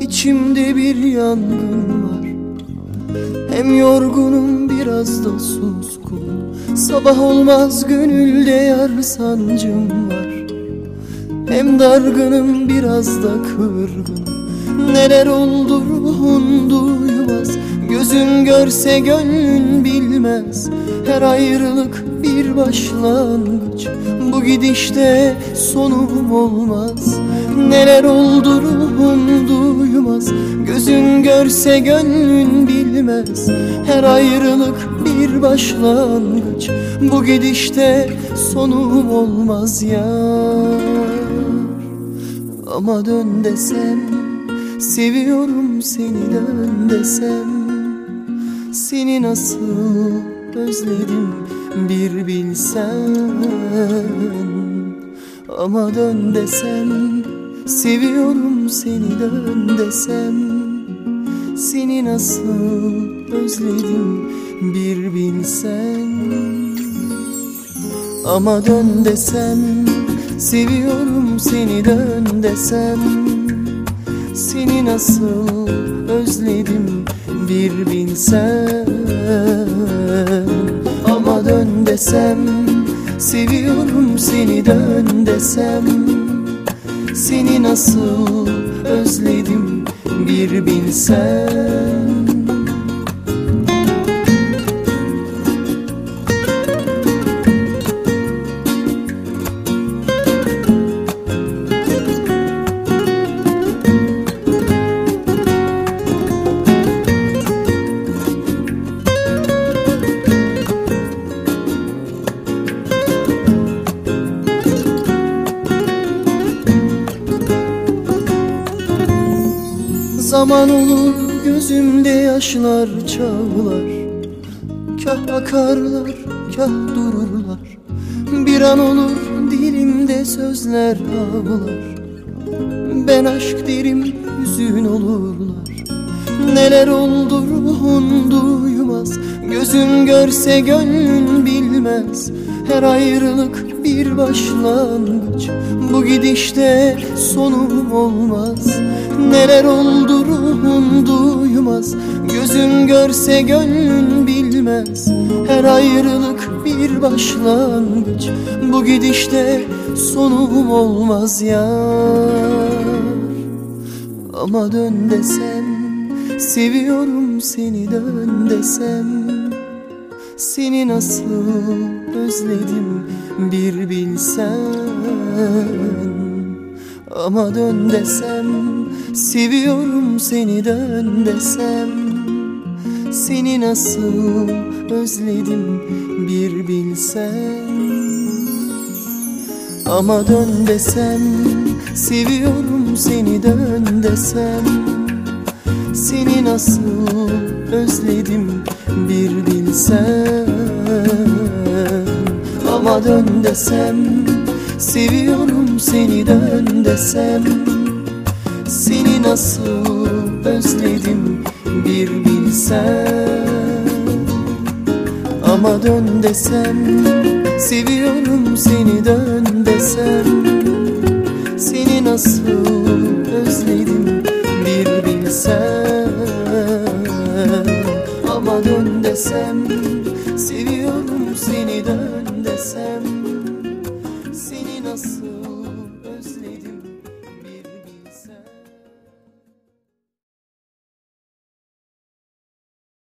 içimde bir yangın var. Hem yorgunum biraz da suskun Sabah olmaz gönülde yar sancım var. Hem dargınım biraz da kırgın Neler olur ruhun duymaz Gözün görse gönlün bilmez. Her ayrılık bir başlangıç. Bu gidişte sonum olmaz. Neler oldu ruhun duymaz. Gözün görse gönlün bilmez. Her ayrılık bir başlangıç. Bu gidişte sonum olmaz ya Ama dön desem Seviyorum seni dön desem. Seni nasıl özledim bir bilsen. Ama dön desem Seviyorum seni dön desem. Seni nasıl özledim bir bilsen. Ama dön desem Seviyorum seni dön desem. Seni nasıl özledim bir bilsen desem Seviyorum seni dön desem. Seni nasıl özledim bir bilsen Zaman olur gözümde yaşlar çağlar. Kah akarlar kah dururlar. Bir an olur dilimde sözler ağlar. Ben aşk derim hüzün olurlar. Neler oldu ruhun duymaz. Gözün görse gönlün bilmez. Her ayrılık bir başlangıç. Bu gidişte sonum olmaz Neler oldu ruhun duymaz. Gözün görse gönlün bilmez. Her ayrılık bir başlangıç. Bu gidişte sonum olmaz ya. Ama dön desem Seviyorum seni dön desem. Seni nasıl özledim bir bilsen. Ama dön desem Seviyorum seni dön desem Seni nasıl özledim bir bilsen Ama dön desem Seviyorum seni dön desem Seni nasıl özledim bir bilsen Ama dön desem Seviyorum seni dön desem seni nasıl özledim bir bilsen. Ama dön desem Seviyorum seni dön desem. Seni nasıl özledim bir bilsen. Ama dön desem Seviyorum seni dön desem. Seni nasıl